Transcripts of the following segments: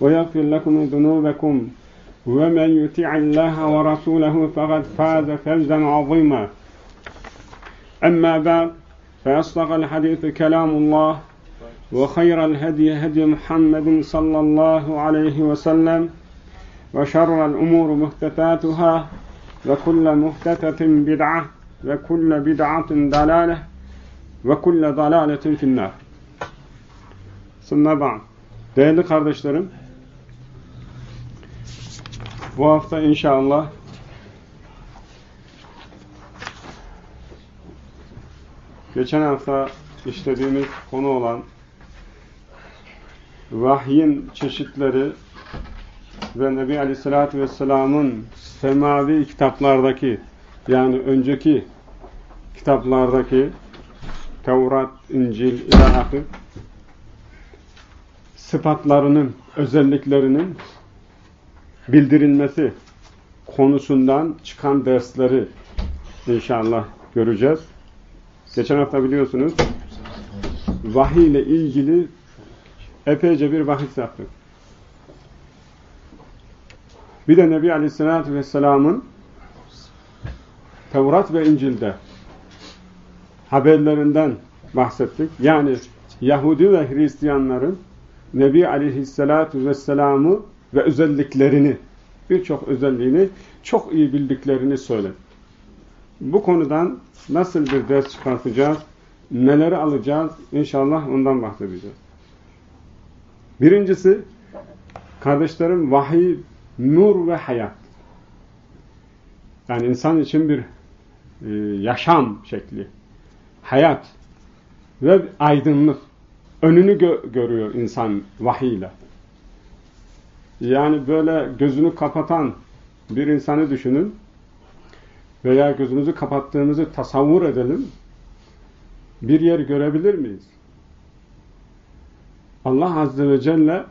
ويغفر لكم ذنوبكم. ومن يطع الله ورسوله فقد فاز فوزا عظيما. أما بعد فأصدق الحديث كلام الله وخير الهدي هدي محمد صلى الله عليه وسلم وشر الأمور محدثاتها وكل محدثة بدعة وكل بدعة ضلالة وكل ضلالة في النار. بعد. Değerli kardeşlerim, bu hafta inşallah geçen hafta işlediğimiz konu olan vahyin çeşitleri ve Nebi Aleyhisselatü Vesselam'ın semavi kitaplardaki yani önceki kitaplardaki Tevrat, İncil, İlahı sıfatlarının, özelliklerinin bildirilmesi konusundan çıkan dersleri inşallah göreceğiz. Geçen hafta biliyorsunuz vahiy ile ilgili epeyce bir bahis yaptık. Bir de Nebi Aleyhisselatü Vesselam'ın Tevrat ve İncil'de haberlerinden bahsettik. Yani Yahudi ve Hristiyanların Nebi Aleyhisselatü Vesselam'ı ve özelliklerini, birçok özelliğini çok iyi bildiklerini söyledi. Bu konudan nasıl bir ders çıkartacağız, neleri alacağız inşallah ondan bahsedeceğiz. Birincisi, kardeşlerim vahiy, nur ve hayat. Yani insan için bir e, yaşam şekli, hayat ve aydınlık önünü gö görüyor insan vahiyle. Yani böyle gözünü kapatan bir insanı düşünün veya gözümüzü kapattığımızı tasavvur edelim. Bir yer görebilir miyiz? Allah Azze ve Celle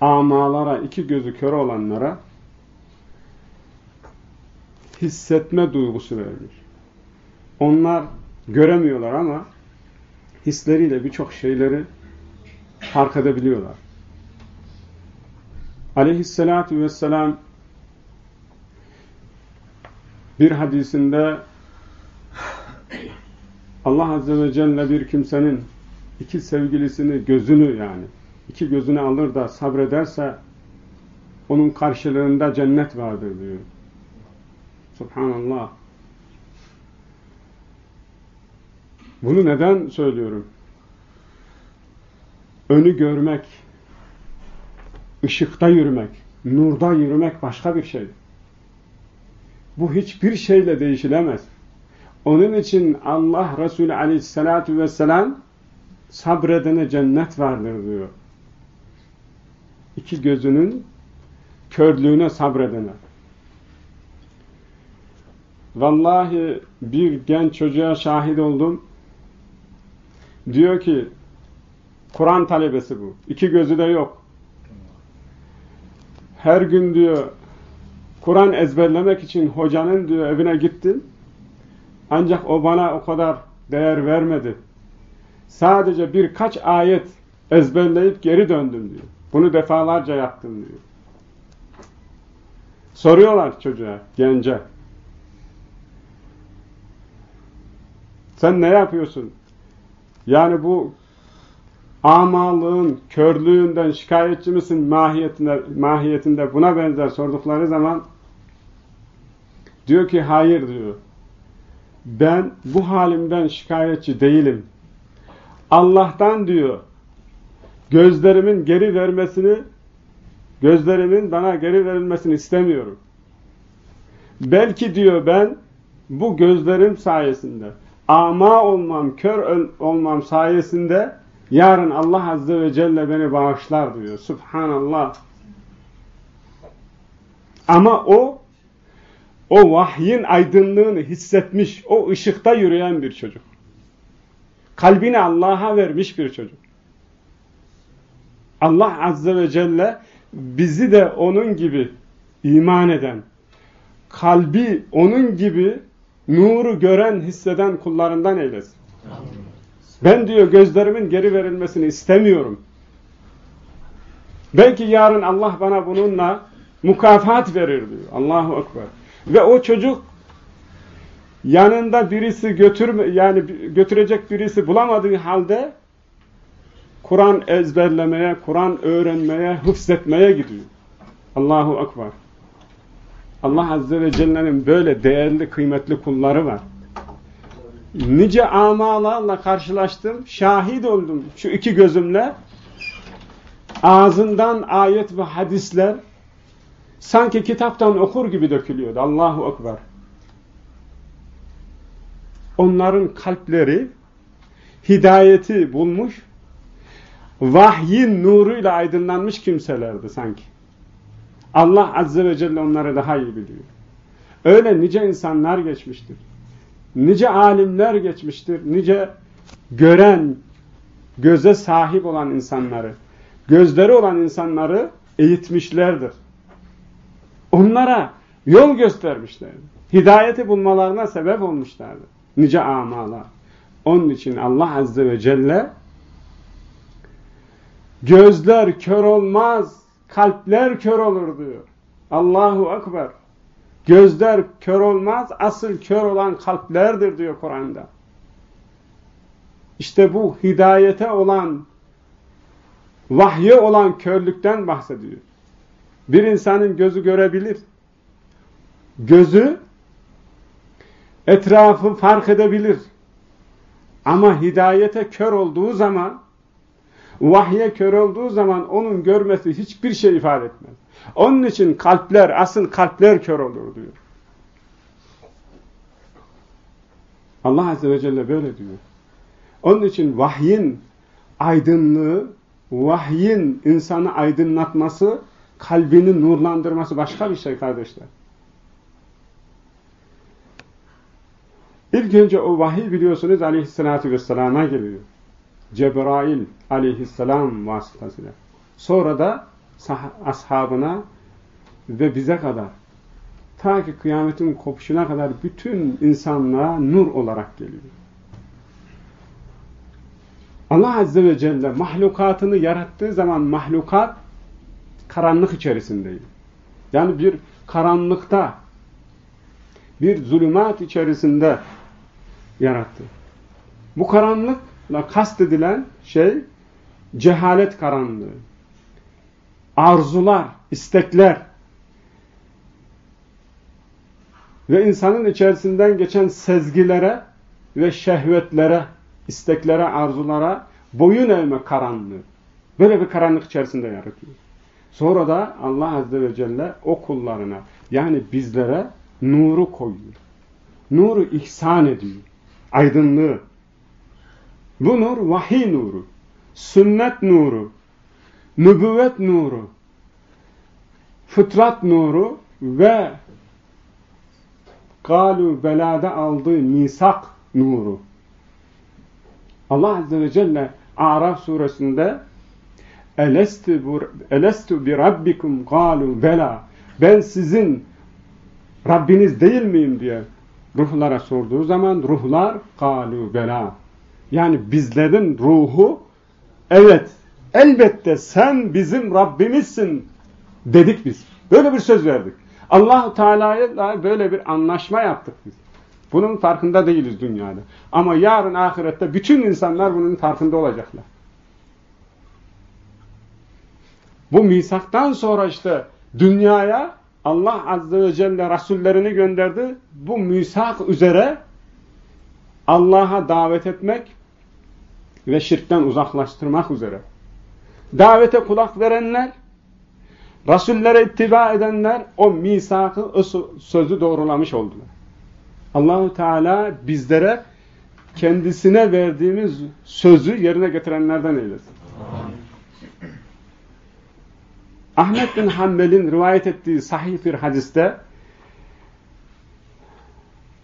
amalara, iki gözü kör olanlara hissetme duygusu vermiş. Onlar göremiyorlar ama hisleriyle birçok şeyleri fark edebiliyorlar. Aleyhisselatü vesselam bir hadisinde Allah Azze ve Celle bir kimsenin iki sevgilisini, gözünü yani iki gözünü alır da sabrederse onun karşılığında cennet vardır diyor. Subhanallah. Bunu neden söylüyorum? Önü görmek, ışıkta yürümek, nurda yürümek başka bir şey. Bu hiçbir şeyle değişilemez. Onun için Allah Resulü aleyhissalatu vesselam sabredene cennet vardır diyor. İki gözünün körlüğüne sabredene. Vallahi bir genç çocuğa şahit oldum. Diyor ki Kur'an talebesi bu. İki gözü de yok. Her gün diyor Kur'an ezberlemek için hocanın diyor evine gittim. Ancak o bana o kadar değer vermedi. Sadece birkaç ayet ezberleyip geri döndüm diyor. Bunu defalarca yaptım diyor. Soruyorlar çocuğa, gence. Sen ne yapıyorsun? Yani bu amalığın, körlüğünden şikayetçi misin mahiyetinde, mahiyetinde buna benzer sordukları zaman Diyor ki hayır diyor. Ben bu halimden şikayetçi değilim. Allah'tan diyor gözlerimin geri vermesini gözlerimin bana geri verilmesini istemiyorum. Belki diyor ben bu gözlerim sayesinde ama olmam, kör olmam sayesinde yarın Allah Azze ve Celle beni bağışlar diyor. Subhanallah. Ama o o vahyin aydınlığını hissetmiş, o ışıkta yürüyen bir çocuk. Kalbini Allah'a vermiş bir çocuk. Allah Azze ve Celle bizi de onun gibi iman eden, kalbi onun gibi nuru gören, hisseden kullarından eylesin. Ben diyor gözlerimin geri verilmesini istemiyorum. Belki yarın Allah bana bununla mukafat verir diyor. Allahu Ekber. Ve o çocuk yanında birisi götürme yani götürecek birisi bulamadığı halde Kur'an ezberlemeye, Kur'an öğrenmeye, hıfzetmeye gidiyor. Allahu Ekber. Allah Azze ve Celle'nin böyle değerli, kıymetli kulları var. Nice amalarla karşılaştım, şahit oldum şu iki gözümle. Ağzından ayet ve hadisler sanki kitaptan okur gibi dökülüyordu. Allahu Ekber. Onların kalpleri hidayeti bulmuş, vahyin nuruyla aydınlanmış kimselerdi sanki. Allah Azze ve Celle onları daha iyi biliyor. Öyle nice insanlar geçmiştir. Nice alimler geçmiştir. Nice gören, göze sahip olan insanları, gözleri olan insanları eğitmişlerdir. Onlara yol göstermişlerdir. Hidayeti bulmalarına sebep olmuşlardır. Nice amalar. Onun için Allah Azze ve Celle gözler kör olmaz, kalpler kör olur diyor. Allahu Ekber. Gözler kör olmaz, asıl kör olan kalplerdir diyor Kur'an'da. İşte bu hidayete olan, vahye olan körlükten bahsediyor. Bir insanın gözü görebilir. Gözü etrafı fark edebilir. Ama hidayete kör olduğu zaman, vahye kör olduğu zaman onun görmesi hiçbir şey ifade etmez. Onun için kalpler, asıl kalpler kör olur diyor. Allah Azze ve Celle böyle diyor. Onun için vahyin aydınlığı, vahyin insanı aydınlatması, kalbini nurlandırması başka bir şey kardeşler. İlk önce o vahiy biliyorsunuz aleyhissalatü vesselama geliyor. Cebrail aleyhisselam vasıtasıyla. Sonra da ashabına ve bize kadar ta ki kıyametin kopuşuna kadar bütün insanlığa nur olarak geliyor. Allah Azze ve Celle mahlukatını yarattığı zaman mahlukat karanlık içerisindeydi. Yani bir karanlıkta bir zulümat içerisinde yarattı. Bu karanlıkla kastedilen şey cehalet karanlığı arzular, istekler ve insanın içerisinden geçen sezgilere ve şehvetlere, isteklere, arzulara boyun eğme karanlığı. Böyle bir karanlık içerisinde yaratıyor. Sonra da Allah Azze ve Celle o kullarına yani bizlere nuru koyuyor. Nuru ihsan ediyor. Aydınlığı. Bu nur vahiy nuru. Sünnet nuru nübüvvet nuru, fıtrat nuru ve galu belada aldığı misak nuru. Allah Azze ve Celle Araf suresinde Elestu bi rabbikum galu bela ben sizin Rabbiniz değil miyim diye ruhlara sorduğu zaman ruhlar galu bela yani bizlerin ruhu evet elbette sen bizim Rabbimizsin dedik biz. Böyle bir söz verdik. allah Teala'ya böyle bir anlaşma yaptık biz. Bunun farkında değiliz dünyada. Ama yarın ahirette bütün insanlar bunun farkında olacaklar. Bu misaktan sonra işte dünyaya Allah Azze ve Celle Resullerini gönderdi. Bu misak üzere Allah'a davet etmek ve şirkten uzaklaştırmak üzere. Davete kulak verenler, Resullere ittiba edenler o misakı, o sözü doğrulamış oldular. Allahu Teala bizlere kendisine verdiğimiz sözü yerine getirenlerden eylesin. Ahmet bin Hanbel'in rivayet ettiği sahih bir hadiste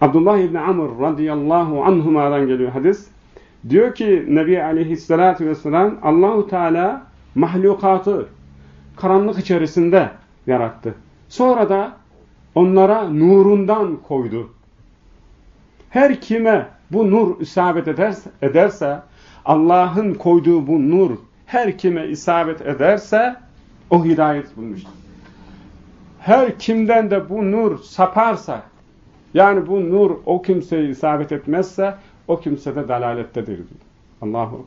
Abdullah İbni Amr radıyallahu anhuma'dan geliyor hadis. Diyor ki Nebi aleyhissalatü vesselam Allahu Teala mahlukatı karanlık içerisinde yarattı. Sonra da onlara nurundan koydu. Her kime bu nur isabet ederse, Allah'ın koyduğu bu nur her kime isabet ederse o hidayet bulmuştur. Her kimden de bu nur saparsa yani bu nur o kimseyi isabet etmezse o kimse de dalalettedir. Allahu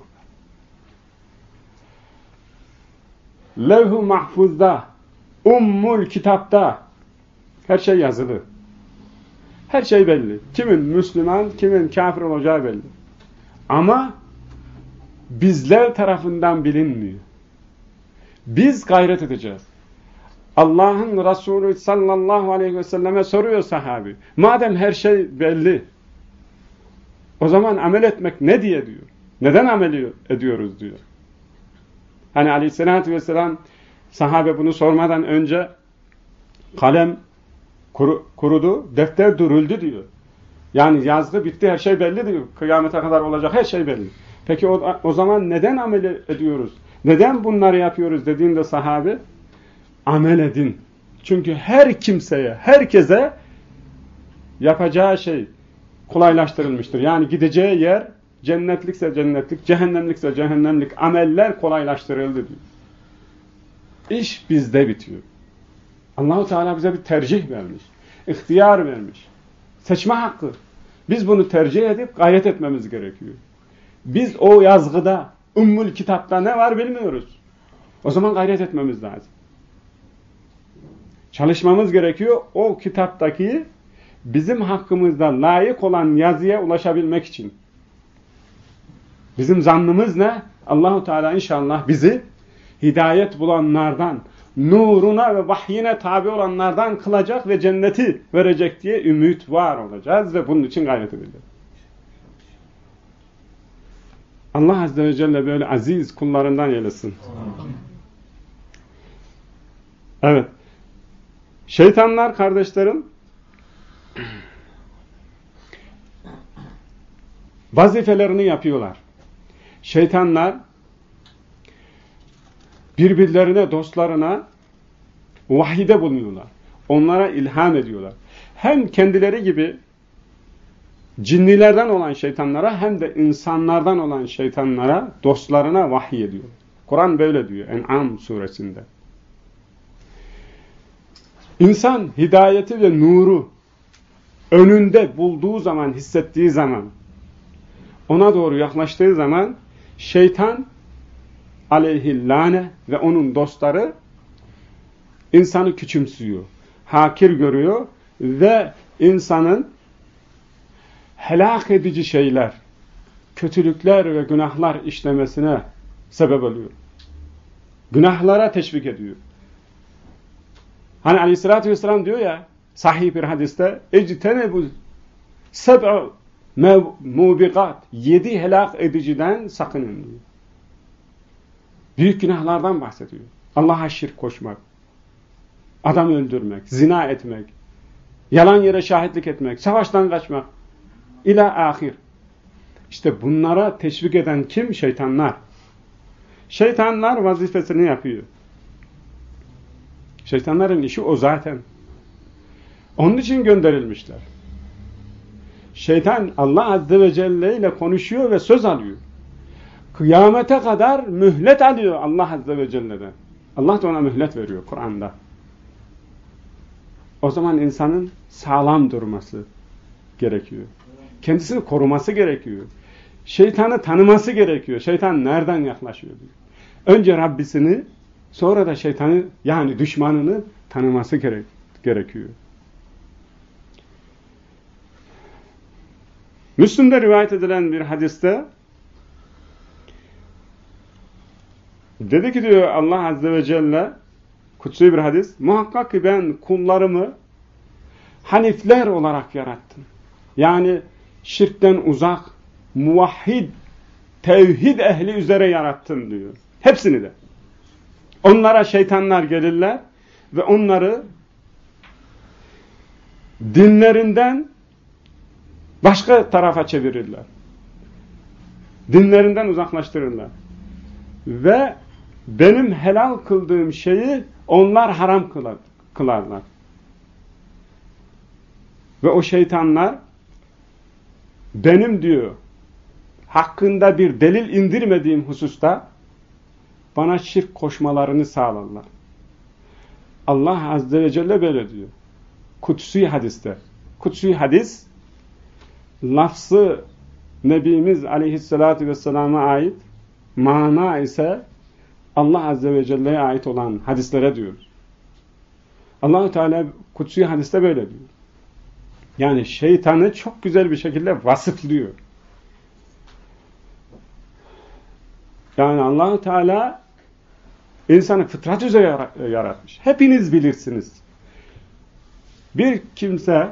Levh-u mahfuzda, ummul kitapta her şey yazılı. Her şey belli. Kimin Müslüman, kimin kafir olacağı belli. Ama bizler tarafından bilinmiyor. Biz gayret edeceğiz. Allah'ın Resulü sallallahu aleyhi ve selleme soruyor sahabi. Madem her şey belli, o zaman amel etmek ne diye diyor. Neden amel ediyoruz diyor. Hani aleyhissalatü vesselam sahabe bunu sormadan önce kalem kuru, kurudu, defter duruldu diyor. Yani yazdı, bitti, her şey belli diyor. Kıyamete kadar olacak her şey belli. Peki o, o zaman neden amel ediyoruz? Neden bunları yapıyoruz dediğinde sahabe amel edin. Çünkü her kimseye, herkese yapacağı şey kolaylaştırılmıştır. Yani gideceği yer cennetlikse cennetlik, cehennemlikse cehennemlik ameller kolaylaştırıldı diyor. İş bizde bitiyor. Allahu Teala bize bir tercih vermiş. ihtiyar vermiş. Seçme hakkı. Biz bunu tercih edip gayret etmemiz gerekiyor. Biz o yazgıda, Ümmül kitapta ne var bilmiyoruz. O zaman gayret etmemiz lazım. Çalışmamız gerekiyor. O kitaptaki bizim hakkımızda layık olan yazıya ulaşabilmek için. Bizim zannımız ne? Allahu Teala inşallah bizi hidayet bulanlardan, nuruna ve vahyine tabi olanlardan kılacak ve cenneti verecek diye ümit var olacağız ve bunun için gayret edeceğiz. Allah Azze ve Celle böyle aziz kullarından eylesin. Evet. Şeytanlar kardeşlerim vazifelerini yapıyorlar. Şeytanlar birbirlerine, dostlarına vahide bulunuyorlar. Onlara ilham ediyorlar. Hem kendileri gibi cinnilerden olan şeytanlara hem de insanlardan olan şeytanlara, dostlarına vahiy ediyor. Kur'an böyle diyor En'am suresinde. İnsan hidayeti ve nuru önünde bulduğu zaman, hissettiği zaman, ona doğru yaklaştığı zaman Şeytan aleyhillâne ve onun dostları insanı küçümsüyor, hakir görüyor ve insanın helak edici şeyler, kötülükler ve günahlar işlemesine sebep oluyor. Günahlara teşvik ediyor. Hani aleyhissalatü vesselam diyor ya sahih bir hadiste bu seb'u mev, yedi helak ediciden sakının diyor. Büyük günahlardan bahsediyor. Allah'a şirk koşmak, adam öldürmek, zina etmek, yalan yere şahitlik etmek, savaştan kaçmak, ila ahir. İşte bunlara teşvik eden kim? Şeytanlar. Şeytanlar vazifesini yapıyor. Şeytanların işi o zaten. Onun için gönderilmişler. Şeytan Allah Azze ve Celle ile konuşuyor ve söz alıyor. Kıyamete kadar mühlet alıyor Allah Azze ve Celle'den. Allah da ona mühlet veriyor Kur'an'da. O zaman insanın sağlam durması gerekiyor. Kendisini koruması gerekiyor. Şeytanı tanıması gerekiyor. Şeytan nereden yaklaşıyor diyor. Önce Rabbisini sonra da şeytanı yani düşmanını tanıması gerek gerekiyor. Müslüm'de rivayet edilen bir hadiste dedi ki diyor Allah Azze ve Celle kutsi bir hadis muhakkak ki ben kullarımı hanifler olarak yarattım. Yani şirkten uzak, muvahhid, tevhid ehli üzere yarattım diyor. Hepsini de. Onlara şeytanlar gelirler ve onları dinlerinden başka tarafa çevirirler. Dinlerinden uzaklaştırırlar. Ve benim helal kıldığım şeyi onlar haram kılarlar. Ve o şeytanlar benim diyor hakkında bir delil indirmediğim hususta bana şirk koşmalarını sağlarlar. Allah Azze ve Celle böyle diyor. Kutsi hadiste. Kutsi hadis lafzı Nebimiz Aleyhisselatü Vesselam'a ait mana ise Allah Azze ve Celle'ye ait olan hadislere diyoruz. allah Teala kutsi hadiste böyle diyor. Yani şeytanı çok güzel bir şekilde vasıflıyor. Yani allah Teala insanı fıtrat üzere yaratmış. Hepiniz bilirsiniz. Bir kimse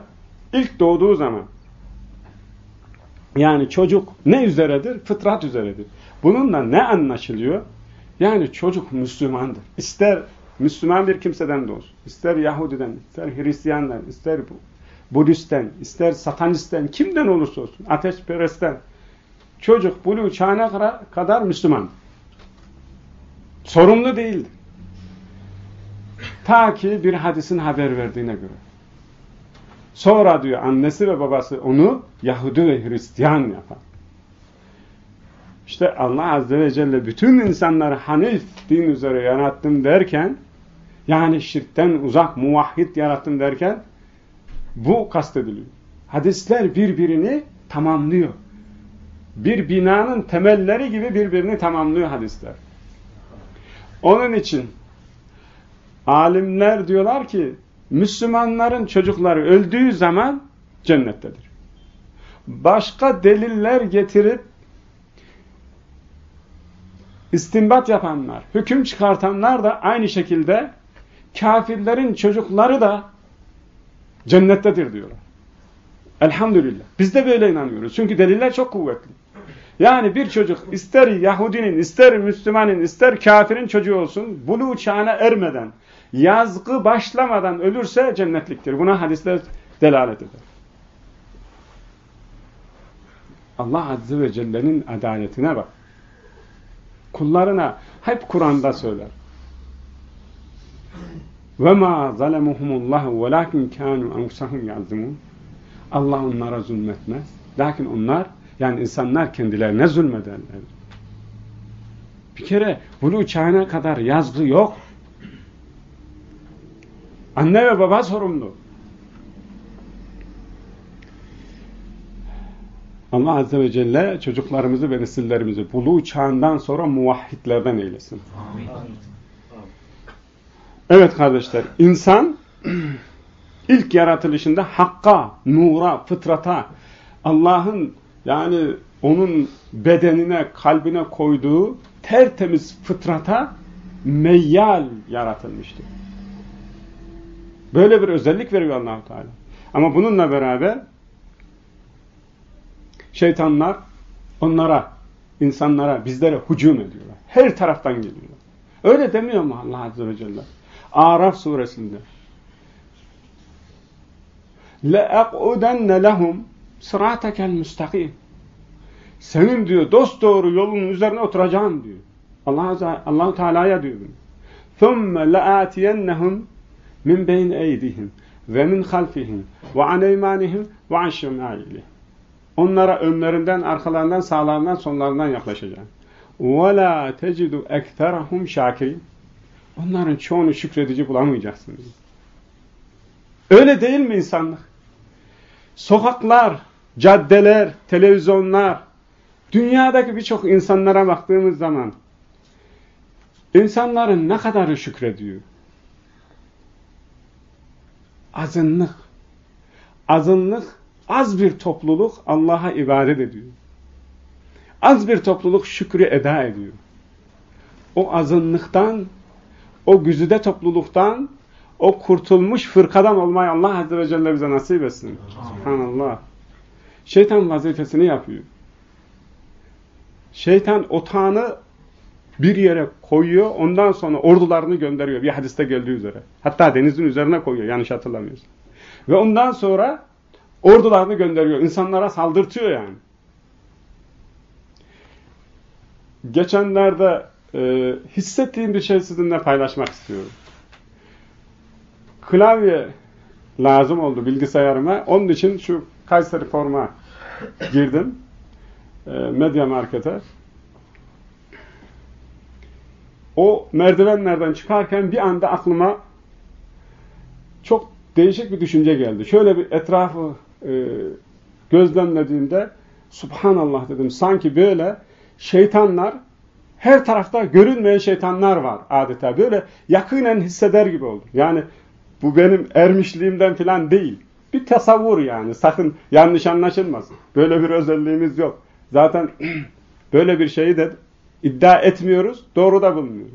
ilk doğduğu zaman yani çocuk ne üzeredir? Fıtrat üzeredir. Bununla ne anlaşılıyor? Yani çocuk Müslümandır. İster Müslüman bir kimseden de olsun, ister Yahudiden, ister Hristiyandan, ister Budistten, ister Satanistten, kimden olursa olsun, ateşperestten, çocuk buluğ çağına kadar Müslüman. Sorumlu değildir. Ta ki bir hadisin haber verdiğine göre. Sonra diyor annesi ve babası onu Yahudi ve Hristiyan yapar. İşte Allah Azze ve Celle bütün insanları Hanif din üzere yarattım derken yani şirkten uzak muvahhid yarattım derken bu kastediliyor. Hadisler birbirini tamamlıyor. Bir binanın temelleri gibi birbirini tamamlıyor hadisler. Onun için alimler diyorlar ki Müslümanların çocukları öldüğü zaman cennettedir. Başka deliller getirip istinbat yapanlar, hüküm çıkartanlar da aynı şekilde kafirlerin çocukları da cennettedir diyorlar. Elhamdülillah. Biz de böyle inanıyoruz. Çünkü deliller çok kuvvetli. Yani bir çocuk ister Yahudinin, ister Müslümanın, ister kafirin çocuğu olsun, buluğ çağına ermeden, yazgı başlamadan ölürse cennetliktir. Buna hadisler delalet eder. Allah Azze ve Celle'nin adaletine bak. Kullarına hep Kur'an'da söyler. Ve ma zalemuhumullah velakin kanu enfusahum yazmun. Allah onlara zulmetmez. Lakin onlar yani insanlar kendilerine zulmederler. Bir kere bunu uçağına kadar yazgı yok. Anne ve baba sorumlu. Allah Azze ve Celle çocuklarımızı ve nesillerimizi buluğ çağından sonra muvahhidlerden eylesin. Amin. Evet kardeşler, insan ilk yaratılışında hakka, nura, fıtrata, Allah'ın yani onun bedenine, kalbine koyduğu tertemiz fıtrata meyyal yaratılmıştır. Böyle bir özellik veriyor allah Teala. Ama bununla beraber şeytanlar onlara, insanlara, bizlere hücum ediyorlar. Her taraftan geliyorlar. Öyle demiyor mu Allah Azze ve Celle? Araf suresinde. لَاَقْعُدَنَّ لَهُمْ صِرَاتَكَ الْمُسْتَقِيمِ Senin diyor dost doğru yolunun üzerine oturacağım diyor. Allah Allah Teala'ya diyor bunu. ثُمَّ لَآتِيَنَّهُمْ min beyn eydihim ve min halfihim ve an eymanihim ve an şemailihim. Onlara önlerinden, arkalarından, sağlarından, sonlarından yaklaşacağım. وَلَا تَجِدُ اَكْتَرَهُمْ شَاكِرِينَ Onların çoğunu şükredici bulamayacaksınız. Öyle değil mi insanlık? Sokaklar, caddeler, televizyonlar, dünyadaki birçok insanlara baktığımız zaman insanların ne kadarı şükrediyor? azınlık. Azınlık, az bir topluluk Allah'a ibadet ediyor. Az bir topluluk şükrü eda ediyor. O azınlıktan, o güzide topluluktan, o kurtulmuş fırkadan olmayı Allah Azze ve Celle bize nasip etsin. Subhanallah. Şeytan vazifesini yapıyor. Şeytan otağını bir yere koyuyor, ondan sonra ordularını gönderiyor bir hadiste geldiği üzere. Hatta denizin üzerine koyuyor yanlış hatırlamıyorsam. Ve ondan sonra ordularını gönderiyor, insanlara saldırtıyor yani. Geçenlerde e, hissettiğim bir şey sizinle paylaşmak istiyorum. Klavye lazım oldu bilgisayarıma. Onun için şu Kayseri forma girdim. E, Medya Market'e. O merdivenlerden çıkarken bir anda aklıma çok değişik bir düşünce geldi. Şöyle bir etrafı e, gözlemlediğimde Subhanallah dedim. Sanki böyle şeytanlar her tarafta görünmeyen şeytanlar var adeta. Böyle yakinen hisseder gibi oldu. Yani bu benim ermişliğimden falan değil. Bir tasavvur yani. Sakın yanlış anlaşılmasın. Böyle bir özelliğimiz yok. Zaten böyle bir şeyi de iddia etmiyoruz. Doğru da bulmuyoruz.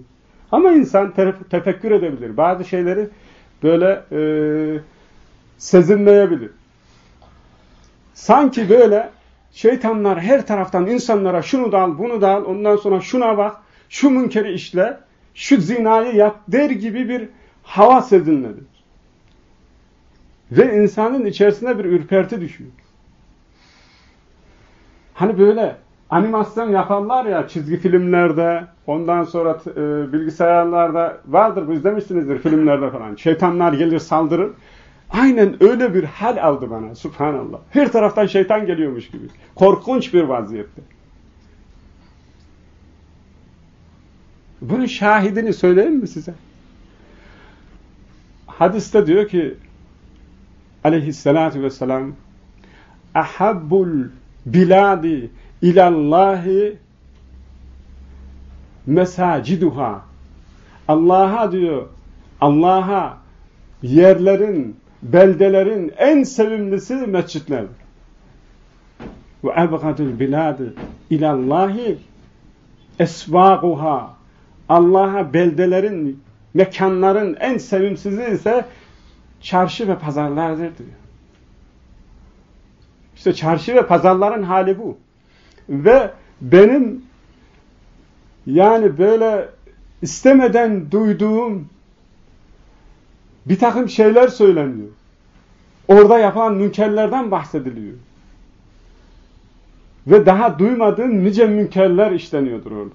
Ama insan tefekkür edebilir. Bazı şeyleri böyle e, sezinleyebilir. Sanki böyle şeytanlar her taraftan insanlara şunu da al, bunu da al, ondan sonra şuna bak, şu münkeri işle, şu zinayı yap der gibi bir hava sezinledi. Ve insanın içerisine bir ürperti düşüyor. Hani böyle animasyon yapanlar ya çizgi filmlerde, ondan sonra e, bilgisayarlarda vardır, izlemişsinizdir filmlerde falan. Şeytanlar gelir saldırır. Aynen öyle bir hal aldı bana subhanallah. Her taraftan şeytan geliyormuş gibi. Korkunç bir vaziyette. Bunun şahidini söyleyeyim mi size? Hadiste diyor ki aleyhissalatu vesselam ahabbul biladi ilallahi mesaciduha Allah'a diyor Allah'a yerlerin beldelerin en sevimlisi mescitlerdir. Ve ebgadul biladi ilallahi esvaguha Allah'a beldelerin, mekanların en sevimsizi ise çarşı ve pazarlardır diyor. İşte çarşı ve pazarların hali bu. Ve benim yani böyle istemeden duyduğum bir takım şeyler söyleniyor. Orada yapılan münkerlerden bahsediliyor. Ve daha duymadığın nice münkerler işleniyordur orada.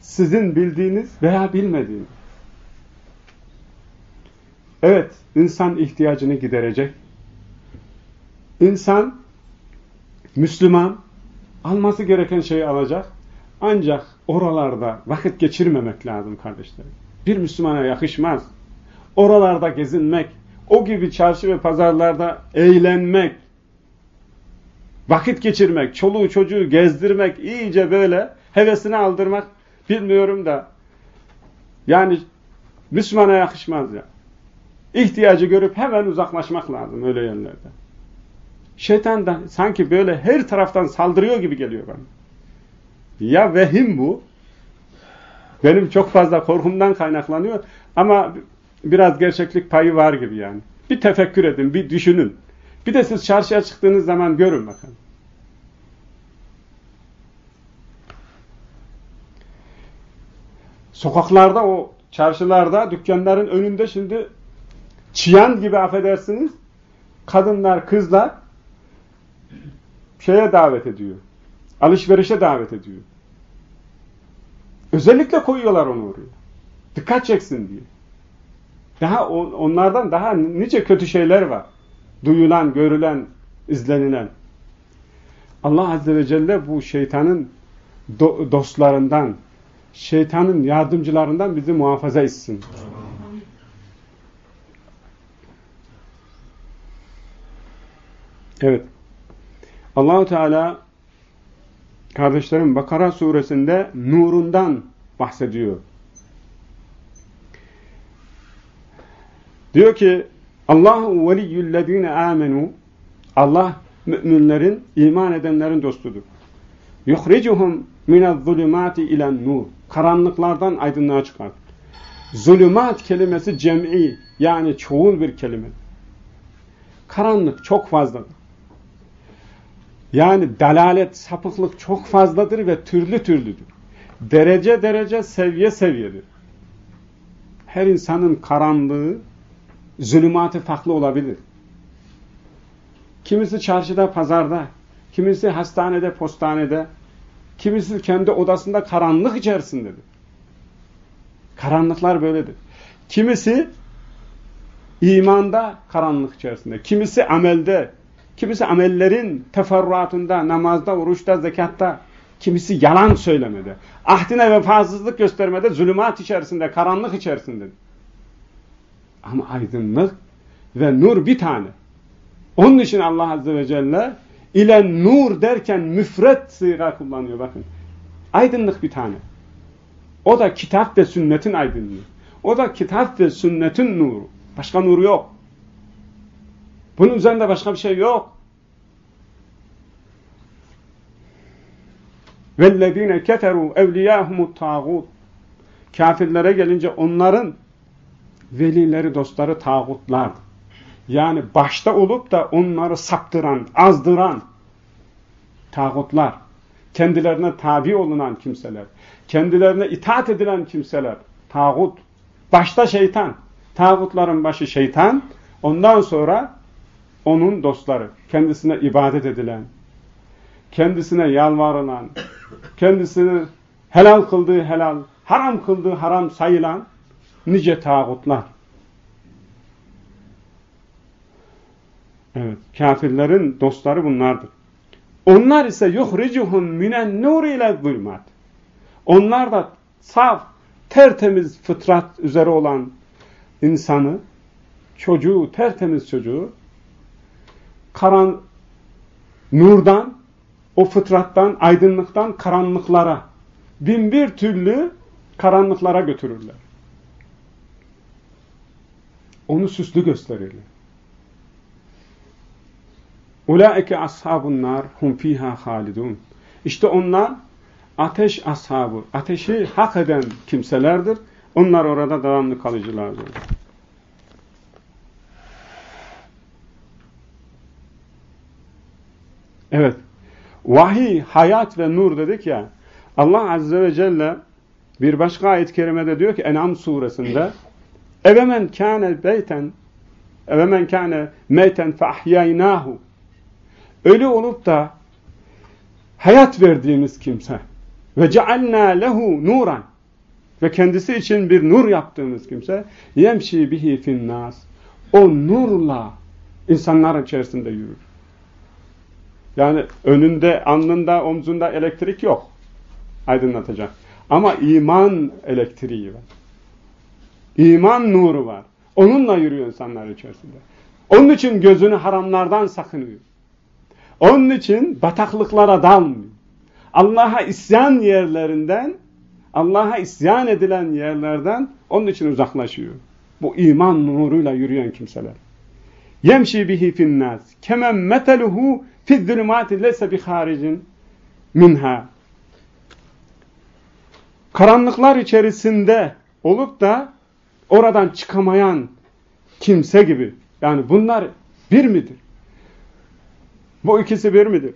Sizin bildiğiniz veya bilmediğiniz. Evet, insan ihtiyacını giderecek. İnsan, Müslüman, alması gereken şeyi alacak. Ancak oralarda vakit geçirmemek lazım kardeşlerim bir Müslümana yakışmaz. Oralarda gezinmek, o gibi çarşı ve pazarlarda eğlenmek, vakit geçirmek, çoluğu çocuğu gezdirmek, iyice böyle hevesini aldırmak bilmiyorum da yani Müslümana yakışmaz ya. İhtiyacı görüp hemen uzaklaşmak lazım öyle yerlerde. Şeytan da sanki böyle her taraftan saldırıyor gibi geliyor bana. Ya vehim bu benim çok fazla korkumdan kaynaklanıyor ama biraz gerçeklik payı var gibi yani. Bir tefekkür edin, bir düşünün. Bir de siz çarşıya çıktığınız zaman görün bakın. Sokaklarda o çarşılarda, dükkanların önünde şimdi çiyan gibi affedersiniz kadınlar, kızlar şeye davet ediyor. Alışverişe davet ediyor. Özellikle koyuyorlar onu oraya. Dikkat çeksin diye. Daha onlardan daha nice kötü şeyler var. Duyulan, görülen, izlenilen. Allah Azze ve Celle bu şeytanın do dostlarından, şeytanın yardımcılarından bizi muhafaza etsin. Evet. Allahu Teala kardeşlerim Bakara suresinde nurundan bahsediyor. Diyor ki Allahu veliyyüllezine amenu Allah müminlerin, iman edenlerin dostudur. Yuhricuhum minezzulümati ilen nur. Karanlıklardan aydınlığa çıkar. Zulümat kelimesi cem'i yani çoğul bir kelime. Karanlık çok fazladır. Yani dalalet, sapıklık çok fazladır ve türlü türlüdür. Derece derece, seviye seviyedir. Her insanın karanlığı, zulümatı farklı olabilir. Kimisi çarşıda, pazarda, kimisi hastanede, postanede, kimisi kendi odasında karanlık içerisindedir. Karanlıklar böyledir. Kimisi imanda karanlık içerisinde, kimisi amelde, kimisi amellerin teferruatında, namazda, oruçta, zekatta, kimisi yalan söylemede, ahdine vefasızlık göstermede, zulümat içerisinde, karanlık içerisinde. Ama aydınlık ve nur bir tane. Onun için Allah Azze ve Celle ile nur derken müfret sıyga kullanıyor bakın. Aydınlık bir tane. O da kitap ve sünnetin aydınlığı. O da kitap ve sünnetin nuru. Başka nuru yok. Bunun üzerinde başka bir şey yok. وَالَّذ۪ينَ كَفَرُوا اَوْلِيَاهُمُ الطَّاغُوتِ Kafirlere gelince onların velileri, dostları tağutlar. Yani başta olup da onları saptıran, azdıran tağutlar. Kendilerine tabi olunan kimseler. Kendilerine itaat edilen kimseler. Tağut. Başta şeytan. Tağutların başı şeytan. Ondan sonra onun dostları. Kendisine ibadet edilen. Kendisine yalvarılan. Kendisini helal kıldığı helal, haram kıldığı haram sayılan nice tağutlar. Evet, kafirlerin dostları bunlardır. Onlar ise yuhricuhum minen nur ile zulmat. Onlar da saf, tertemiz fıtrat üzere olan insanı, çocuğu, tertemiz çocuğu karan nurdan, o fıtrattan, aydınlıktan karanlıklara, bin bir türlü karanlıklara götürürler. Onu süslü gösterirler. Ulaike ashabun nar hum fiha halidun. İşte onlar ateş ashabı, ateşi hak eden kimselerdir. Onlar orada devamlı kalıcılardır. Evet. Vahiy, hayat ve nur dedik ya. Allah Azze ve Celle bir başka ayet-i kerimede diyor ki En'am suresinde Evemen kâne beyten Evemen kâne meyten feahyaynâhu Ölü olup da hayat verdiğimiz kimse ve cealnâ lehu nuran ve kendisi için bir nur yaptığımız kimse yemşi bihi finnâs o nurla insanlar içerisinde yürür. Yani önünde, alnında, omzunda elektrik yok. Aydınlatacak. Ama iman elektriği var. İman nuru var. Onunla yürüyor insanlar içerisinde. Onun için gözünü haramlardan sakınıyor. Onun için bataklıklara dalmıyor. Allah'a isyan yerlerinden, Allah'a isyan edilen yerlerden onun için uzaklaşıyor. Bu iman nuruyla yürüyen kimseler. Yemşi bihi finnâs kemen meteluhu fizzülümâti leyse biharicin minha. Karanlıklar içerisinde olup da oradan çıkamayan kimse gibi. Yani bunlar bir midir? Bu ikisi bir midir?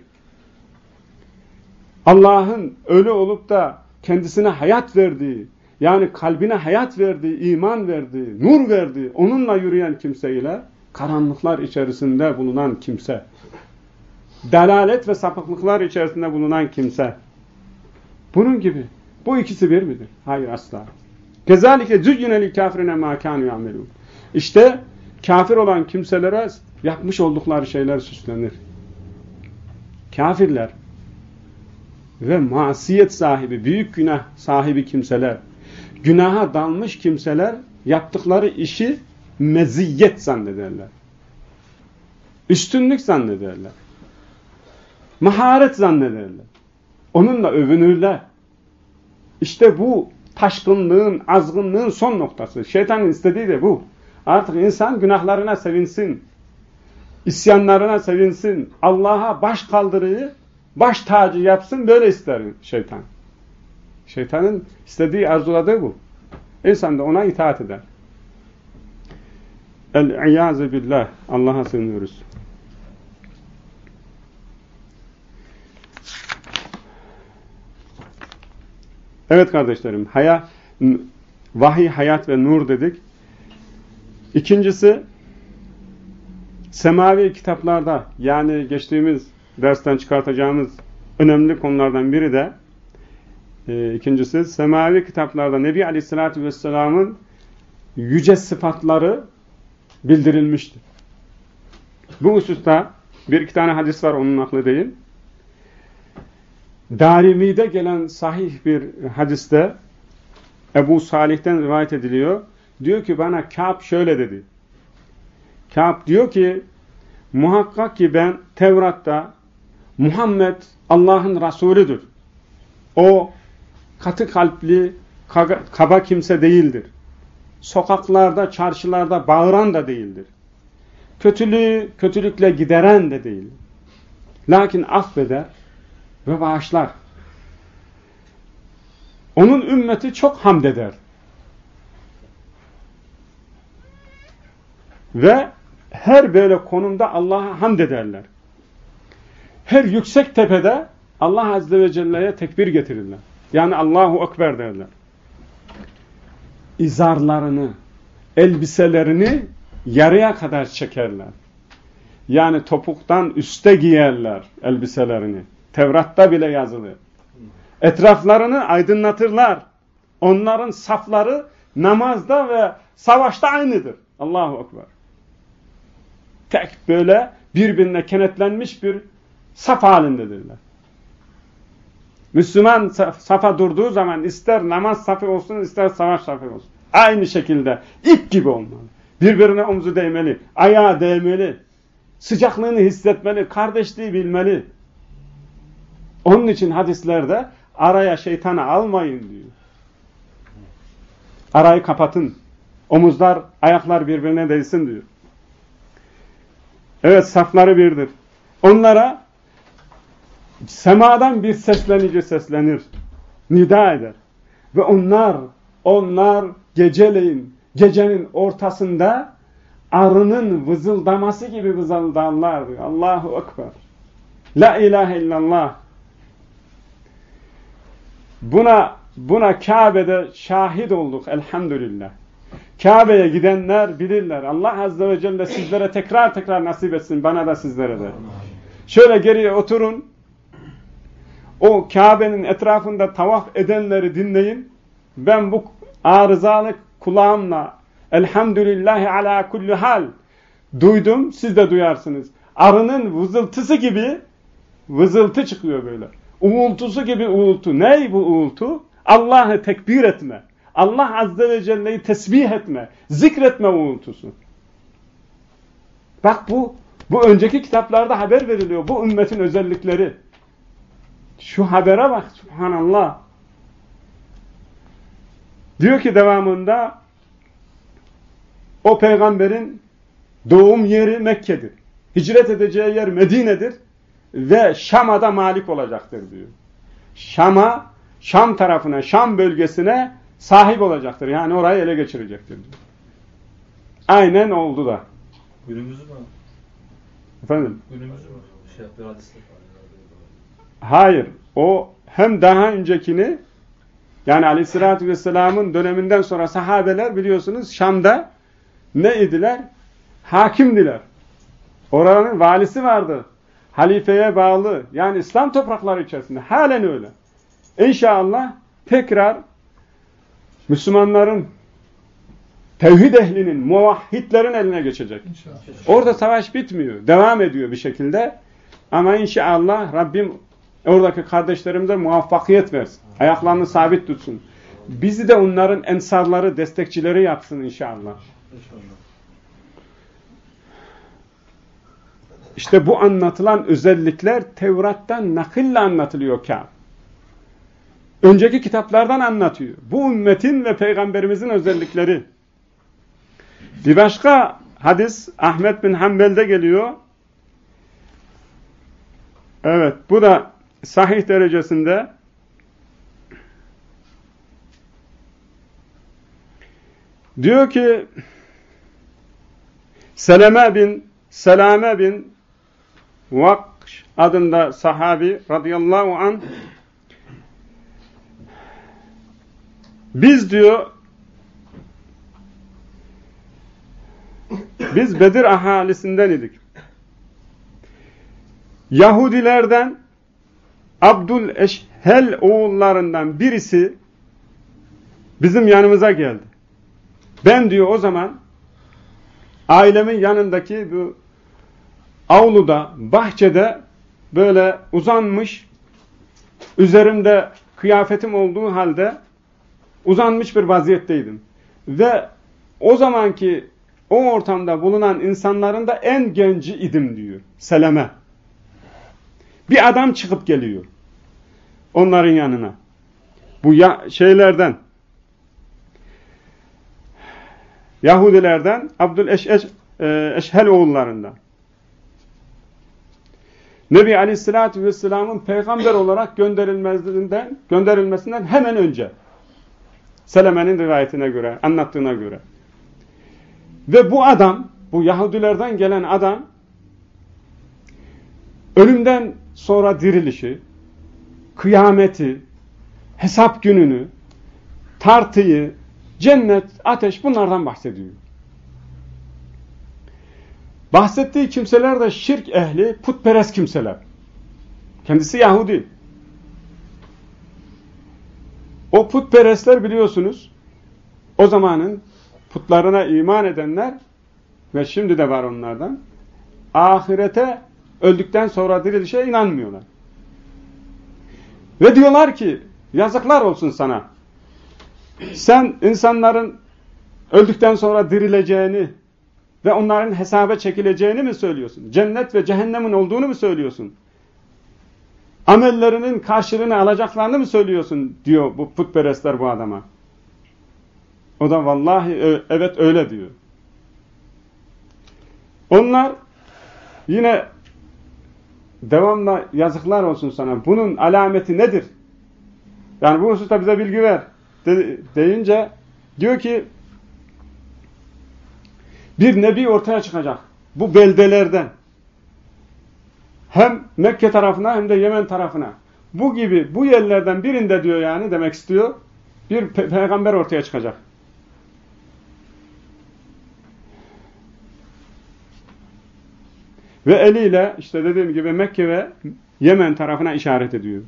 Allah'ın ölü olup da kendisine hayat verdiği, yani kalbine hayat verdiği, iman verdiği, nur verdiği, onunla yürüyen kimseyle karanlıklar içerisinde bulunan kimse, delalet ve sapıklıklar içerisinde bulunan kimse, bunun gibi. Bu ikisi bir midir? Hayır asla. Kezalike züyyine kafirine kanu yamelun. İşte kafir olan kimselere yapmış oldukları şeyler süslenir. Kafirler ve masiyet sahibi, büyük günah sahibi kimseler, günaha dalmış kimseler yaptıkları işi meziyet zannederler. Üstünlük zannederler. Maharet zannederler. Onunla övünürler. İşte bu taşkınlığın, azgınlığın son noktası. Şeytanın istediği de bu. Artık insan günahlarına sevinsin. İsyanlarına sevinsin. Allah'a baş kaldırıyı, baş tacı yapsın. Böyle ister şeytan. Şeytanın istediği, arzuladığı bu. İnsan da ona itaat eder. El-İyâze billah. Allah'a sığınıyoruz. Evet kardeşlerim, haya, vahiy, hayat ve nur dedik. İkincisi, semavi kitaplarda, yani geçtiğimiz dersten çıkartacağımız önemli konulardan biri de, e, ikincisi, semavi kitaplarda Nebi Aleyhisselatü Vesselam'ın yüce sıfatları bildirilmiştir. Bu hususta bir iki tane hadis var, onun aklı değil. Darimi'de gelen sahih bir hadiste Ebu Salih'ten rivayet ediliyor. Diyor ki bana Kâb şöyle dedi. Kâb diyor ki muhakkak ki ben Tevrat'ta Muhammed Allah'ın Resulüdür. O katı kalpli, kaba kimse değildir. Sokaklarda, çarşılarda bağıran da değildir. Kötülüğü kötülükle gideren de değil. Lakin affeder, ve bağışlar. Onun ümmeti çok hamd eder. Ve her böyle konumda Allah'a hamd ederler. Her yüksek tepede Allah Azze ve Celle'ye tekbir getirirler. Yani Allahu Ekber derler. İzarlarını, elbiselerini yarıya kadar çekerler. Yani topuktan üste giyerler elbiselerini. Tevrat'ta bile yazılı. Etraflarını aydınlatırlar. Onların safları namazda ve savaşta aynıdır. Allahu Ekber. Tek böyle birbirine kenetlenmiş bir saf halindedirler. Müslüman safa durduğu zaman ister namaz safı olsun ister savaş safı olsun. Aynı şekilde ip gibi olmalı. Birbirine omzu değmeli, ayağa değmeli, sıcaklığını hissetmeli, kardeşliği bilmeli. Onun için hadislerde araya şeytanı almayın diyor. Arayı kapatın. Omuzlar, ayaklar birbirine değsin diyor. Evet safları birdir. Onlara semadan bir seslenici seslenir. Nida eder. Ve onlar, onlar geceleyin, gecenin ortasında arının vızıldaması gibi vızıldarlar diyor. Allahu Ekber. La ilahe illallah. Buna buna Kabe'de şahit olduk elhamdülillah. Kabe'ye gidenler bilirler. Allah Azze ve Celle sizlere tekrar tekrar nasip etsin. Bana da sizlere de. Şöyle geriye oturun. O Kabe'nin etrafında tavaf edenleri dinleyin. Ben bu arızalı kulağımla elhamdülillahi ala kulli hal duydum. Siz de duyarsınız. Arının vızıltısı gibi vızıltı çıkıyor böyle. Uğultusu gibi uğultu. Ney bu uğultu? Allah'ı tekbir etme. Allah Azze ve Celle'yi tesbih etme. Zikretme uğultusu. Bak bu, bu önceki kitaplarda haber veriliyor. Bu ümmetin özellikleri. Şu habere bak subhanallah. Diyor ki devamında o peygamberin doğum yeri Mekke'dir. Hicret edeceği yer Medine'dir ve Şam'a da malik olacaktır diyor. Şam'a, Şam tarafına, Şam bölgesine sahip olacaktır. Yani orayı ele geçirecektir diyor. Aynen oldu da. Günümüzü mü? Efendim? Günümüzü mü? Şey. Hayır. O hem daha öncekini yani aleyhissalatü vesselamın döneminden sonra sahabeler biliyorsunuz Şam'da ne idiler? Hakimdiler. Oranın valisi vardı halifeye bağlı yani İslam toprakları içerisinde halen öyle. İnşallah tekrar Müslümanların tevhid ehlinin, muvahhidlerin eline geçecek. İnşallah. Orada savaş bitmiyor. Devam ediyor bir şekilde. Ama inşallah Rabbim oradaki kardeşlerimize muvaffakiyet versin. Ayaklarını sabit tutsun. Bizi de onların ensarları, destekçileri yapsın inşallah. İşte bu anlatılan özellikler Tevrat'tan nakille anlatılıyor Kâb. Önceki kitaplardan anlatıyor. Bu ümmetin ve peygamberimizin özellikleri. Bir başka hadis Ahmet bin Hanbel'de geliyor. Evet bu da sahih derecesinde diyor ki Seleme bin Selame bin Vakş adında sahabi radıyallahu an biz diyor biz Bedir ahalisinden idik. Yahudilerden Abdül Eşhel oğullarından birisi bizim yanımıza geldi. Ben diyor o zaman ailemin yanındaki bu avluda, bahçede böyle uzanmış, üzerimde kıyafetim olduğu halde uzanmış bir vaziyetteydim. Ve o zamanki o ortamda bulunan insanların da en genci idim diyor. Seleme. Bir adam çıkıp geliyor. Onların yanına. Bu ya şeylerden Yahudilerden Abdüleşeş e, Eşhel oğullarından. Nebi Aleyhisselatü Vesselam'ın peygamber olarak gönderilmesinden, gönderilmesinden hemen önce. Seleme'nin rivayetine göre, anlattığına göre. Ve bu adam, bu Yahudilerden gelen adam, ölümden sonra dirilişi, kıyameti, hesap gününü, tartıyı, cennet, ateş bunlardan bahsediyor. Bahsettiği kimseler de şirk ehli, putperest kimseler. Kendisi Yahudi. O putperestler biliyorsunuz, o zamanın putlarına iman edenler ve şimdi de var onlardan, ahirete öldükten sonra dirilişe inanmıyorlar. Ve diyorlar ki, yazıklar olsun sana. Sen insanların öldükten sonra dirileceğini ve onların hesaba çekileceğini mi söylüyorsun? Cennet ve cehennemin olduğunu mu söylüyorsun? Amellerinin karşılığını alacaklarını mı söylüyorsun? diyor bu putperestler bu adama. O da vallahi evet öyle diyor. Onlar yine devamla yazıklar olsun sana. Bunun alameti nedir? Yani bu hususta bize bilgi ver de, deyince diyor ki bir nebi ortaya çıkacak. Bu beldelerden. Hem Mekke tarafına hem de Yemen tarafına. Bu gibi bu yerlerden birinde diyor yani demek istiyor. Bir pe peygamber ortaya çıkacak. Ve eliyle işte dediğim gibi Mekke ve Yemen tarafına işaret ediyor.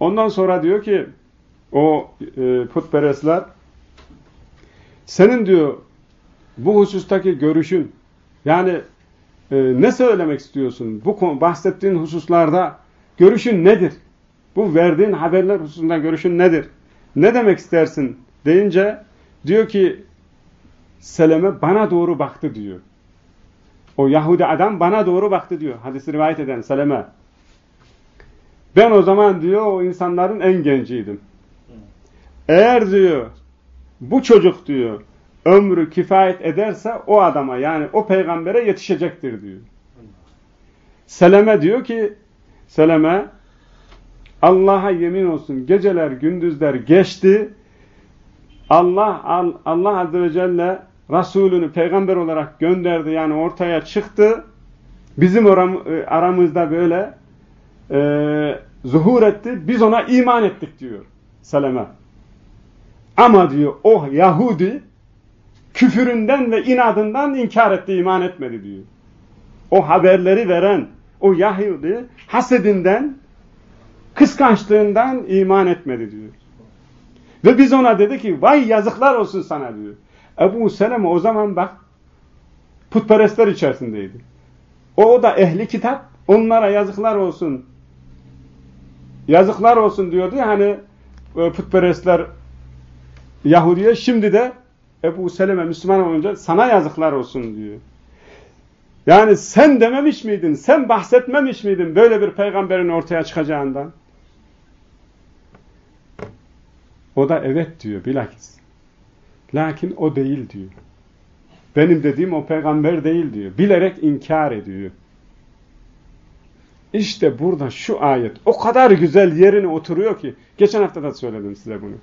Ondan sonra diyor ki o e, putperestler senin diyor bu husustaki görüşün yani e, ne söylemek istiyorsun? Bu bahsettiğin hususlarda görüşün nedir? Bu verdiğin haberler hususunda görüşün nedir? Ne demek istersin? deyince diyor ki Seleme bana doğru baktı diyor. O Yahudi adam bana doğru baktı diyor. Hadisi rivayet eden Seleme. Ben o zaman diyor o insanların en genciydim. Eğer diyor bu çocuk diyor ömrü kifayet ederse o adama yani o peygambere yetişecektir diyor. Seleme diyor ki Seleme Allah'a yemin olsun geceler gündüzler geçti. Allah Allah Azze ve Celle Resulünü peygamber olarak gönderdi yani ortaya çıktı. Bizim aramızda böyle e, zuhur etti. Biz ona iman ettik diyor Seleme. Ama diyor o Yahudi küfüründen ve inadından inkar etti, iman etmedi diyor. O haberleri veren o Yahudi hasedinden, kıskançlığından iman etmedi diyor. Ve biz ona dedi ki vay yazıklar olsun sana diyor. Ebu Seleme o zaman bak putperestler içerisindeydi. O, da ehli kitap onlara yazıklar olsun yazıklar olsun diyordu ya hani e, putperestler Yahudi'ye şimdi de Ebu Seleme Müslüman olunca sana yazıklar olsun diyor. Yani sen dememiş miydin, sen bahsetmemiş miydin böyle bir peygamberin ortaya çıkacağından? O da evet diyor bilakis. Lakin o değil diyor. Benim dediğim o peygamber değil diyor. Bilerek inkar ediyor. İşte burada şu ayet o kadar güzel yerine oturuyor ki geçen hafta da söyledim size bunu.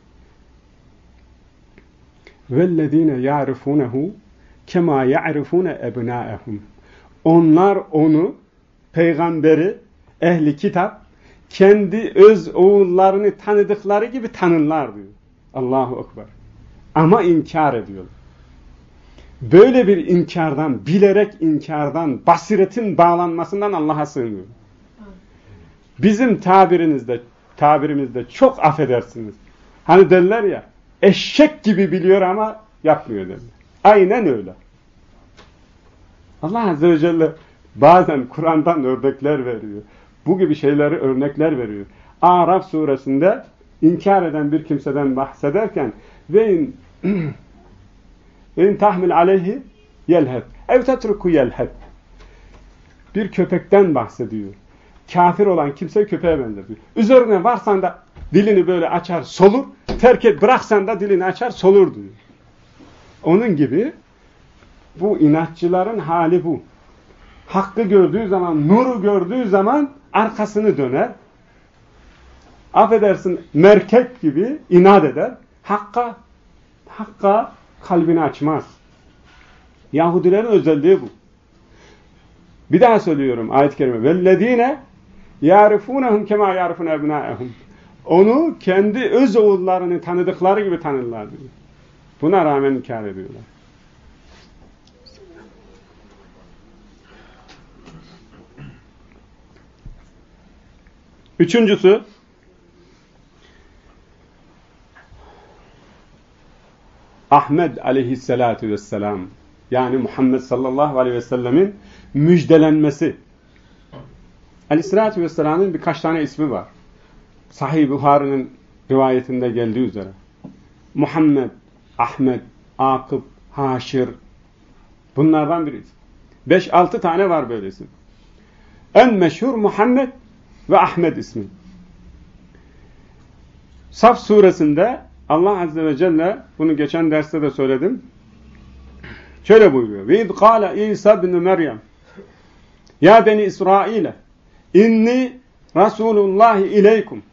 وَالَّذ۪ينَ يَعْرِفُونَهُ kema ya'rifune ebnâehum. Onlar onu, peygamberi, ehli kitap, kendi öz oğullarını tanıdıkları gibi tanırlar diyor. Allahu Ekber. Ama inkar ediyorlar. Böyle bir inkardan, bilerek inkardan, basiretin bağlanmasından Allah'a sığınıyor. Bizim tabirimizde, tabirimizde çok affedersiniz. Hani derler ya, eşek gibi biliyor ama yapmıyor derler. Aynen öyle. Allah Azze ve Celle bazen Kur'an'dan örnekler veriyor. Bu gibi şeyleri örnekler veriyor. Araf suresinde inkar eden bir kimseden bahsederken ve in, in tahmil aleyhi yelheb ev tetruku yelheb bir köpekten bahsediyor kafir olan kimse köpeğe benzetir. Üzerine varsan da dilini böyle açar solur, terk et bıraksan da dilini açar solur diyor. Onun gibi bu inatçıların hali bu. Hakkı gördüğü zaman, nuru gördüğü zaman arkasını döner. Affedersin merkep gibi inat eder. Hakka, hakka kalbini açmaz. Yahudilerin özelliği bu. Bir daha söylüyorum ayet-i kerime. Vellezine يَعْرِفُونَهُمْ كَمَا يَعْرِفُونَ اَبْنَاءَهُمْ Onu kendi öz oğullarını tanıdıkları gibi tanırlar diyor. Buna rağmen inkar ediyorlar. Üçüncüsü Ahmed aleyhissalatu vesselam yani Muhammed sallallahu aleyhi ve sellemin müjdelenmesi. Aleyhissalatu vesselamın birkaç tane ismi var. Sahih Buhari'nin rivayetinde geldiği üzere. Muhammed, Ahmet, Akıb, Haşir bunlardan biri. Beş altı tane var böyle isim. En meşhur Muhammed ve Ahmet ismi. Saf suresinde Allah Azze ve Celle bunu geçen derste de söyledim. Şöyle buyuruyor. Ve idkâle İsa ibn Meryem Ya beni İsrail'e inni Resulullah ileykum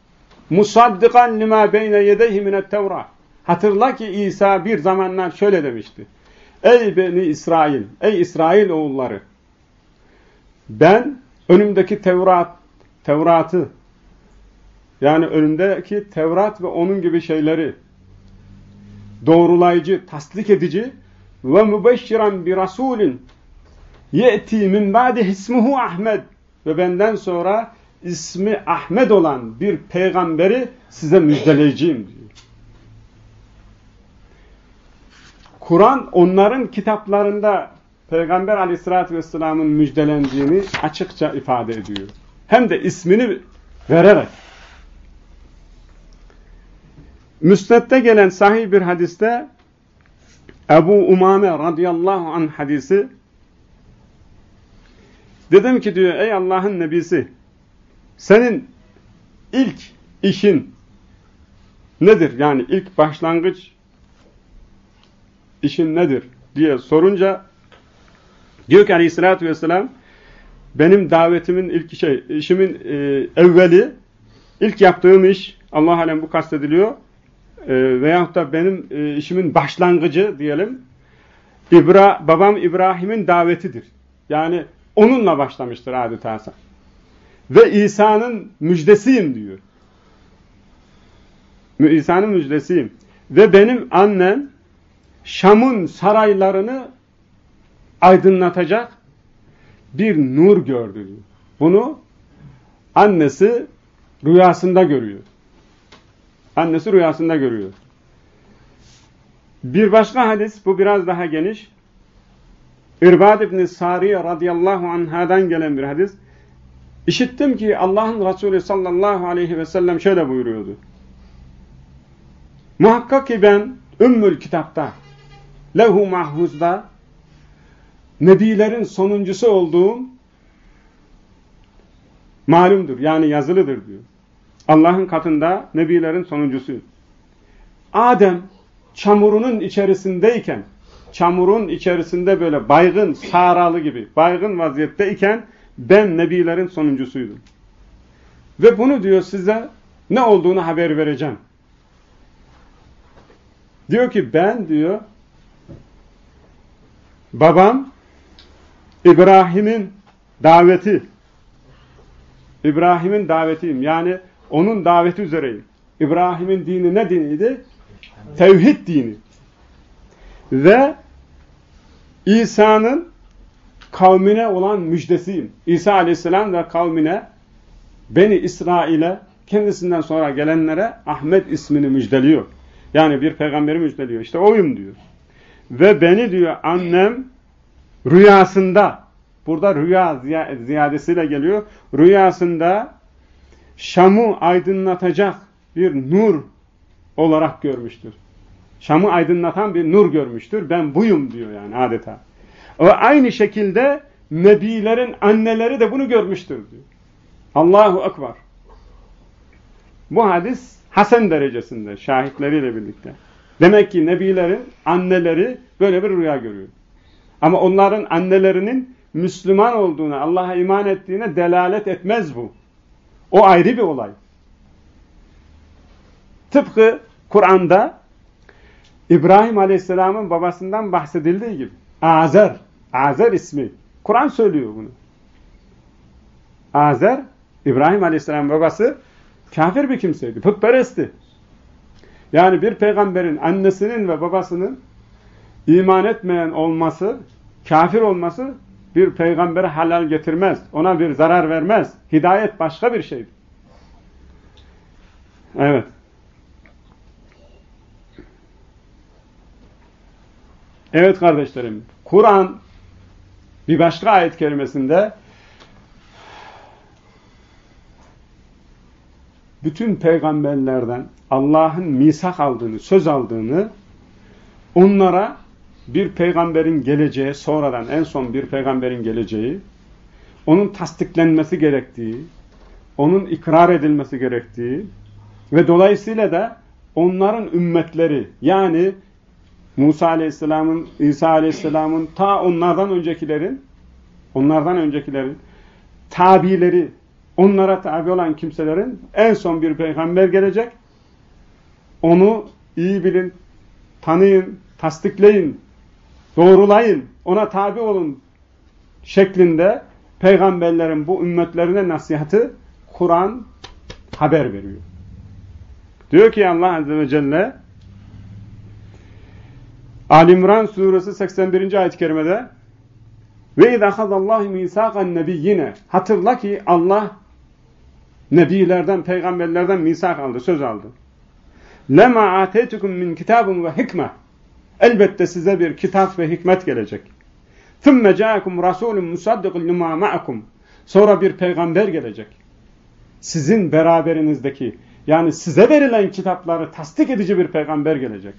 musaddikan lima beyne yedeyhi minet tevrat Hatırla ki İsa bir zamanlar şöyle demişti. Ey beni İsrail, ey İsrail oğulları ben önümdeki Tevrat Tevrat'ı yani önündeki Tevrat ve onun gibi şeyleri doğrulayıcı, tasdik edici ve mübeşşiren bir rasulin ye'ti min ba'di ismuhu Ahmed ve benden sonra ismi Ahmed olan bir peygamberi size müjdeleyeceğim diyor. Kur'an onların kitaplarında Peygamber aleyhissalatü vesselamın müjdelendiğini açıkça ifade ediyor. Hem de ismini vererek. Müsned'de gelen sahih bir hadiste Ebu Umame radıyallahu anh hadisi dedim ki diyor ey Allah'ın nebisi senin ilk işin nedir? Yani ilk başlangıç işin nedir? diye sorunca diyor ki aleyhissalatü vesselam benim davetimin ilk şey, işimin e, evveli ilk yaptığım iş Allah alem bu kastediliyor e, veyahut da benim e, işimin başlangıcı diyelim İbra, babam İbrahim'in davetidir. Yani onunla başlamıştır adeta. Ve İsa'nın müjdesiyim diyor. İsa'nın müjdesiyim. Ve benim annem Şam'ın saraylarını aydınlatacak bir nur gördü diyor. Bunu annesi rüyasında görüyor. Annesi rüyasında görüyor. Bir başka hadis, bu biraz daha geniş. İrbad ibn Sariye radıyallahu anhadan gelen bir hadis. İşittim ki Allah'ın Resulü sallallahu aleyhi ve sellem şöyle buyuruyordu. Muhakkak ki ben Ümmül Kitap'ta, Levhu Mahfuz'da Nebilerin sonuncusu olduğum malumdur. Yani yazılıdır diyor. Allah'ın katında Nebilerin sonuncusuyum. Adem çamurunun içerisindeyken, çamurun içerisinde böyle baygın, saralı gibi, baygın vaziyetteyken ben nebilerin sonuncusuydum. Ve bunu diyor size ne olduğunu haber vereceğim. Diyor ki ben diyor babam İbrahim'in daveti İbrahim'in davetiyim. Yani onun daveti üzereyim. İbrahim'in dini ne diniydi? Tevhid dini. Ve İsa'nın kavmine olan müjdesiyim. İsa aleyhisselam ve kavmine Beni İsrail'e kendisinden sonra gelenlere Ahmet ismini müjdeliyor. Yani bir peygamberi müjdeliyor. İşte oyum diyor. Ve beni diyor annem rüyasında burada rüya ziyadesiyle geliyor. Rüyasında Şam'ı aydınlatacak bir nur olarak görmüştür. Şam'ı aydınlatan bir nur görmüştür. Ben buyum diyor yani adeta. Ve aynı şekilde Nebilerin anneleri de bunu görmüştür diyor. Allahu Ekber. Bu hadis Hasan derecesinde şahitleriyle birlikte. Demek ki Nebilerin anneleri böyle bir rüya görüyor. Ama onların annelerinin Müslüman olduğuna, Allah'a iman ettiğine delalet etmez bu. O ayrı bir olay. Tıpkı Kur'an'da İbrahim Aleyhisselam'ın babasından bahsedildiği gibi. Azer, Azer ismi. Kur'an söylüyor bunu. Azer, İbrahim Aleyhisselam'ın babası kafir bir kimseydi, putperestti. Yani bir peygamberin annesinin ve babasının iman etmeyen olması, kafir olması bir peygambere halal getirmez. Ona bir zarar vermez. Hidayet başka bir şeydir. Evet. Evet kardeşlerim, Kur'an bir başka ayet kelimesinde bütün peygamberlerden Allah'ın misak aldığını, söz aldığını onlara bir peygamberin geleceği, sonradan en son bir peygamberin geleceği, onun tasdiklenmesi gerektiği, onun ikrar edilmesi gerektiği ve dolayısıyla da onların ümmetleri yani Musa Aleyhisselam'ın, İsa Aleyhisselam'ın ta onlardan öncekilerin onlardan öncekilerin tabileri, onlara tabi olan kimselerin en son bir peygamber gelecek. Onu iyi bilin, tanıyın, tasdikleyin, doğrulayın, ona tabi olun şeklinde peygamberlerin bu ümmetlerine nasihatı Kur'an haber veriyor. Diyor ki Allah Azze ve Celle Alimran suresi 81. ayet-i kerimede ve izâ hazallâhu misâkan nebiyyine hatırla ki Allah nebilerden, peygamberlerden misak aldı, söz aldı. Lema atetukum min kitabun ve hikme. Elbette size bir kitap ve hikmet gelecek. Thumme ca'akum rasulun musaddikun lima ma'akum. Sonra bir peygamber gelecek. Sizin beraberinizdeki yani size verilen kitapları tasdik edici bir peygamber gelecek.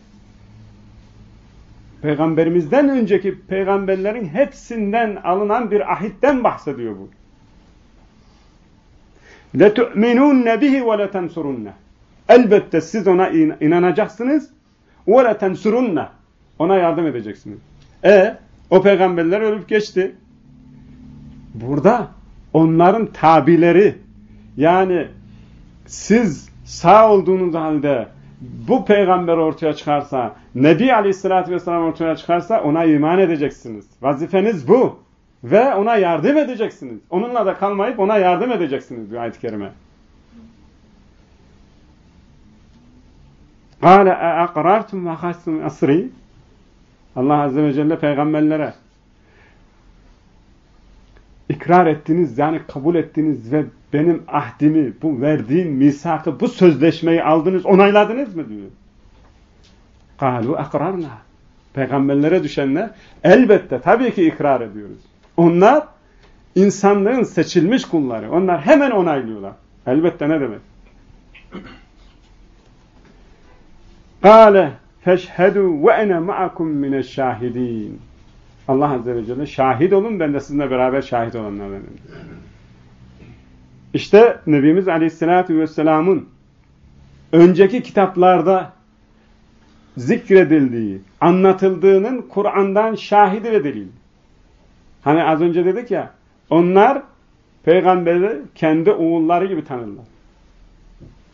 Peygamberimizden önceki peygamberlerin hepsinden alınan bir ahitten bahsediyor bu. لَتُؤْمِنُونَ بِهِ وَلَتَنْصُرُنَّ Elbette siz ona inanacaksınız وَلَتَنْصُرُنَّ Ona yardım edeceksiniz. E o peygamberler ölüp geçti. Burada onların tabileri yani siz sağ olduğunuz halde bu peygamber ortaya çıkarsa, Nebi Aleyhisselatü Vesselam ortaya çıkarsa ona iman edeceksiniz. Vazifeniz bu. Ve ona yardım edeceksiniz. Onunla da kalmayıp ona yardım edeceksiniz diyor ayet-i kerime. قَالَ اَاَقْرَرْتُمْ وَخَسْتُمْ asri Allah Azze ve Celle peygamberlere ikrar ettiniz yani kabul ettiniz ve benim ahdimi, bu verdiğim misakı, bu sözleşmeyi aldınız, onayladınız mı diyor. Kalu akrarna. Peygamberlere düşenler elbette tabii ki ikrar ediyoruz. Onlar insanlığın seçilmiş kulları. Onlar hemen onaylıyorlar. Elbette ne demek? Kale feşhedü ve ene ma'akum mineşşahidin. Allah Azze ve Celle şahit olun ben de sizinle beraber şahit olanlardanım. İşte Nebimiz Aleyhisselatü Vesselam'ın önceki kitaplarda zikredildiği, anlatıldığının Kur'an'dan şahidi ve delil. Hani az önce dedik ya, onlar peygamberi kendi oğulları gibi tanırlar.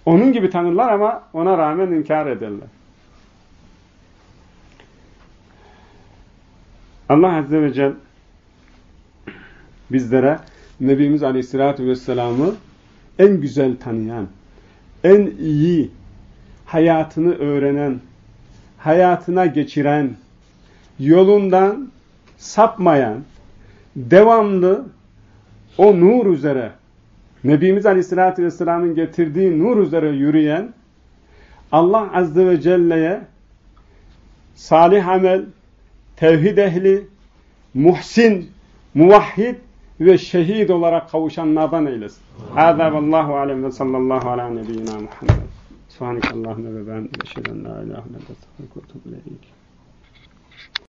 Onun gibi tanırlar ama ona rağmen inkar ederler. Allah Azze ve Celle bizlere Nebimiz Aleyhisselatü Vesselam'ı en güzel tanıyan, en iyi hayatını öğrenen, hayatına geçiren, yolundan sapmayan, devamlı o nur üzere, Nebimiz Aleyhisselatü Vesselam'ın getirdiği nur üzere yürüyen, Allah Azze ve Celle'ye salih amel, tevhid ehli, muhsin, muvahhid ve şehit olarak kavuşanlardan eylesin. Hâzâ vallahu alem ve sallallahu ala nebiyyina Muhammed. Subhanakallahümme ve ben eşheden la ilahe illa ente estağfiruke ve ileyk.